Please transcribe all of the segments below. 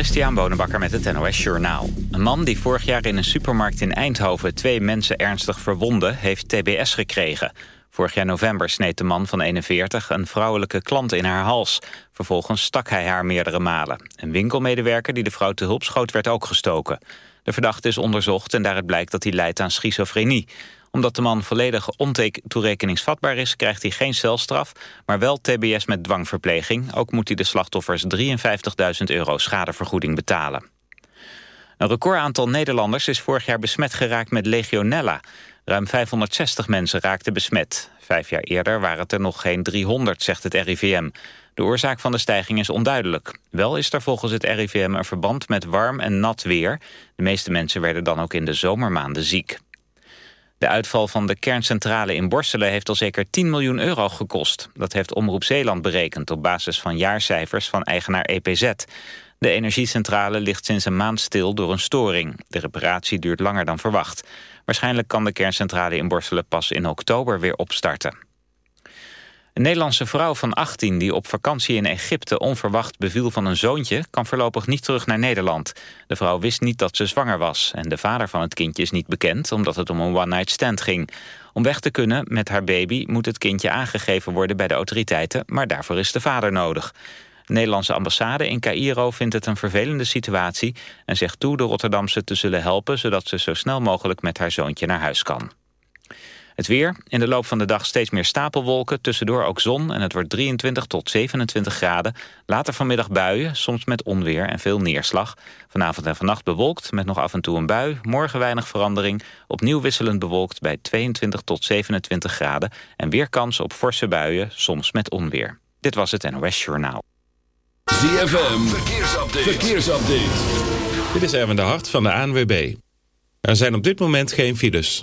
Christian Bonenbakker met het NOS Journaal. Een man die vorig jaar in een supermarkt in Eindhoven... twee mensen ernstig verwonde, heeft TBS gekregen. Vorig jaar november sneed de man van 41 een vrouwelijke klant in haar hals. Vervolgens stak hij haar meerdere malen. Een winkelmedewerker die de vrouw te hulp schoot werd ook gestoken. De verdachte is onderzocht en daaruit blijkt dat hij lijdt aan schizofrenie omdat de man volledig ontoerekeningsvatbaar is... krijgt hij geen celstraf, maar wel tbs met dwangverpleging. Ook moet hij de slachtoffers 53.000 euro schadevergoeding betalen. Een recordaantal Nederlanders is vorig jaar besmet geraakt met legionella. Ruim 560 mensen raakten besmet. Vijf jaar eerder waren het er nog geen 300, zegt het RIVM. De oorzaak van de stijging is onduidelijk. Wel is er volgens het RIVM een verband met warm en nat weer. De meeste mensen werden dan ook in de zomermaanden ziek. De uitval van de kerncentrale in Borselen heeft al zeker 10 miljoen euro gekost. Dat heeft Omroep Zeeland berekend op basis van jaarcijfers van eigenaar EPZ. De energiecentrale ligt sinds een maand stil door een storing. De reparatie duurt langer dan verwacht. Waarschijnlijk kan de kerncentrale in Borselen pas in oktober weer opstarten. Een Nederlandse vrouw van 18 die op vakantie in Egypte onverwacht beviel van een zoontje... kan voorlopig niet terug naar Nederland. De vrouw wist niet dat ze zwanger was. En de vader van het kindje is niet bekend omdat het om een one-night stand ging. Om weg te kunnen met haar baby moet het kindje aangegeven worden bij de autoriteiten... maar daarvoor is de vader nodig. De Nederlandse ambassade in Cairo vindt het een vervelende situatie... en zegt toe de Rotterdamse te zullen helpen... zodat ze zo snel mogelijk met haar zoontje naar huis kan. Het weer. In de loop van de dag steeds meer stapelwolken. Tussendoor ook zon en het wordt 23 tot 27 graden. Later vanmiddag buien, soms met onweer en veel neerslag. Vanavond en vannacht bewolkt met nog af en toe een bui. Morgen weinig verandering. Opnieuw wisselend bewolkt bij 22 tot 27 graden. En weer kans op forse buien, soms met onweer. Dit was het NOS Journaal. ZFM. Verkeersupdate. Verkeersupdate. Dit is Erwin de Hart van de ANWB. Er zijn op dit moment geen files.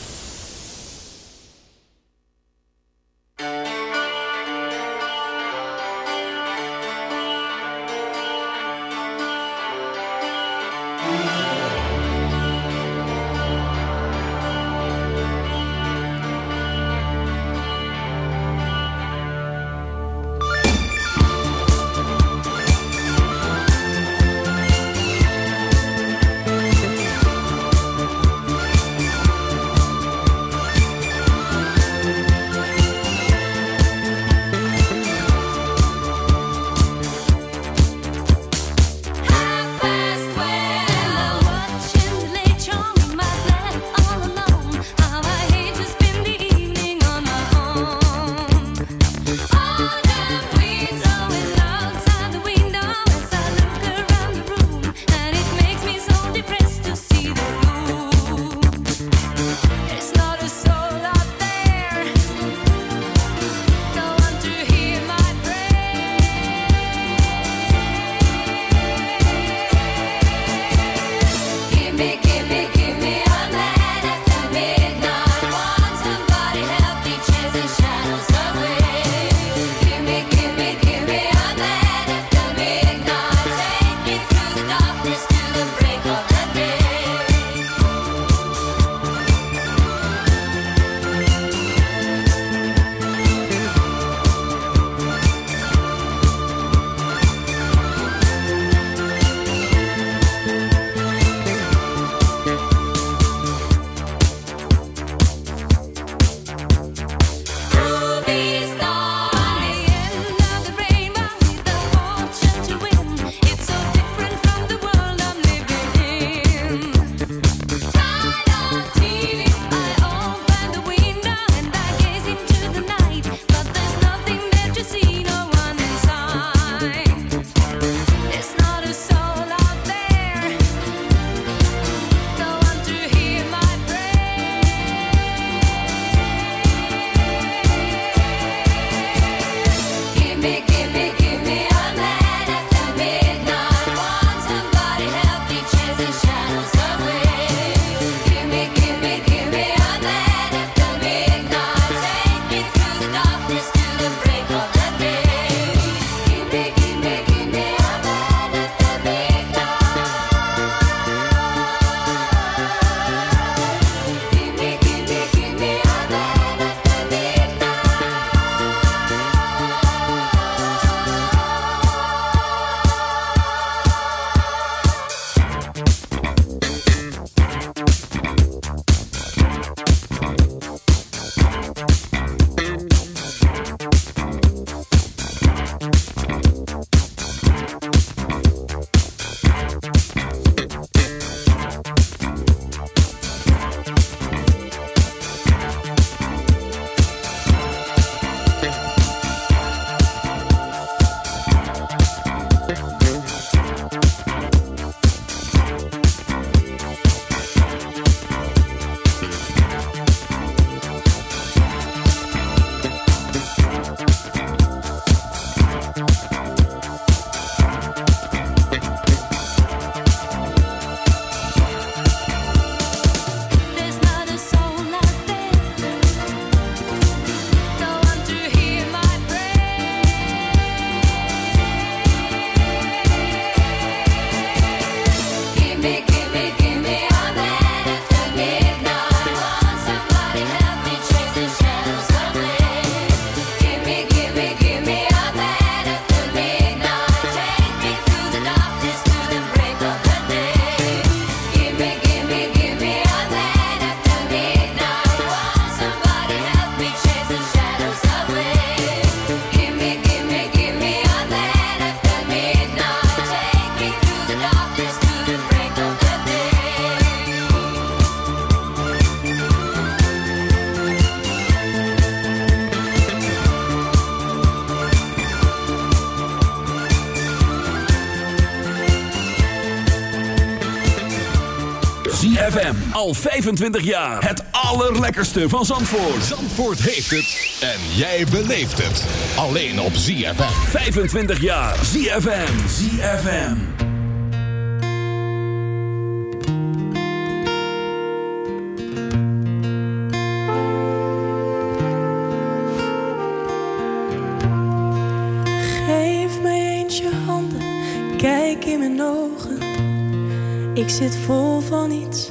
25 jaar. Het allerlekkerste van Zandvoort. Zandvoort heeft het en jij beleeft het. Alleen op ZFM. 25 jaar. ZFM. ZFM. Geef mij eens je handen, kijk in mijn ogen. Ik zit vol van iets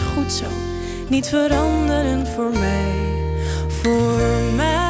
Goed zo, niet veranderen voor mij. Voor mij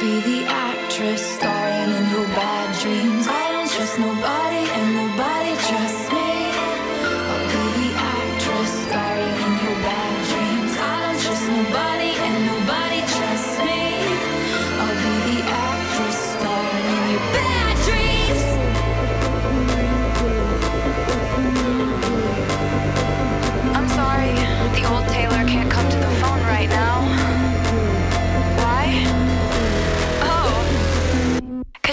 Be the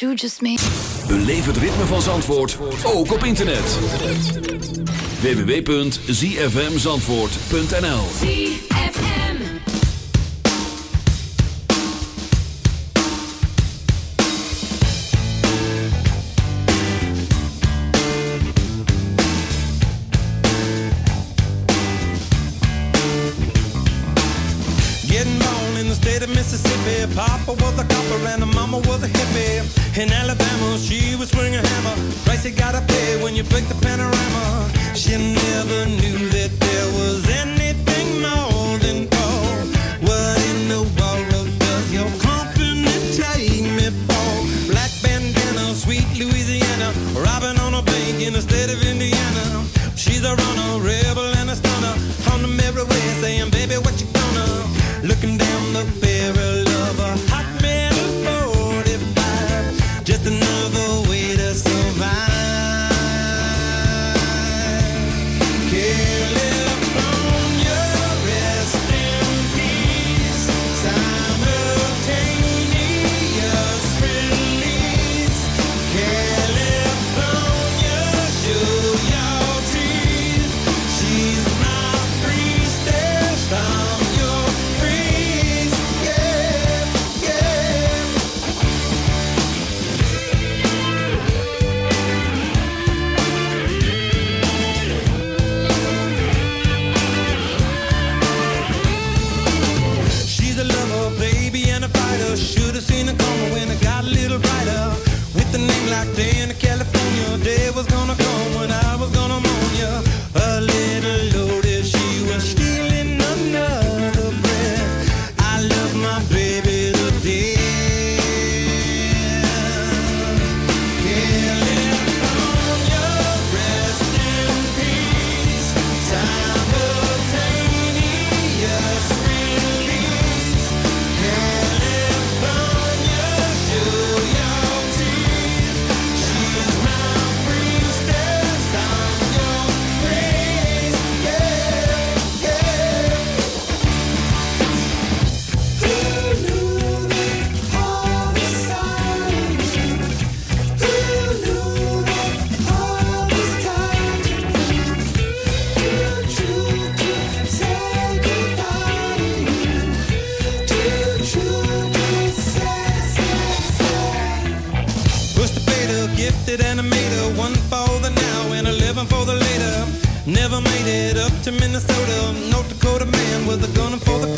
You just het ritme van Zandvoort ook op internet. www.zfmzandvoort.nl fighter. Should have seen it coming when it got a little brighter. With a name like Dana, California, day was gonna come when I was Minnesota. North Dakota man with a gun for the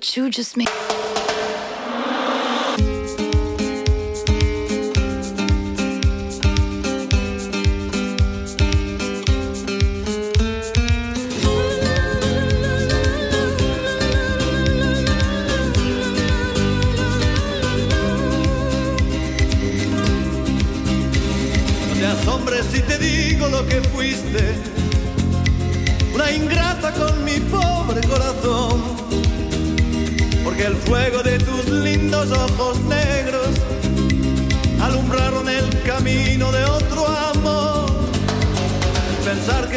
What you just made.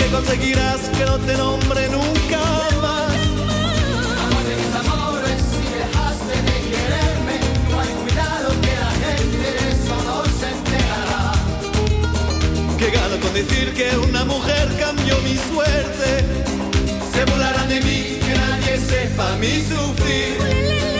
que conseguirás que no te nombre nunca más. Amor de mis amores, si dejaste de quererme, no hay cuidado que la gente de eso no se enterará. Que gano con decir que una mujer cambió mi suerte. Se burlarán de mí, que nadie sepa mi sufrir.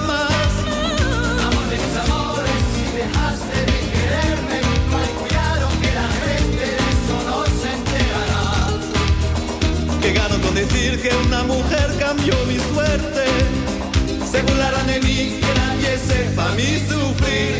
que una mujer cambió mi suerte. Se burlarán de mí, que nadie sepa mi sufrir.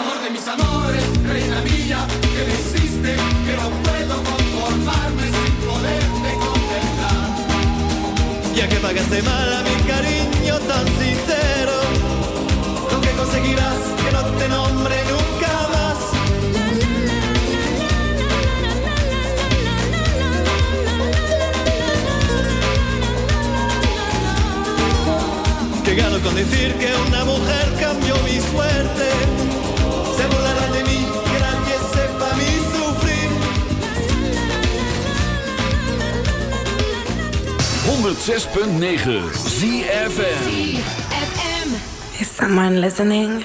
Amor de mis amores, reina mía, que me hiciste, que no puedo conformarme sin poderte contemplar. Ya que pagaste mal a mi cariño tan sincero, lo que conseguirás que no te nombre nunca más. Que gano con decir que una mujer cambió mi suerte. Se burlarán de mí, que nadie sepa mi sufrir. 106.9 ZFM. Is someone listening?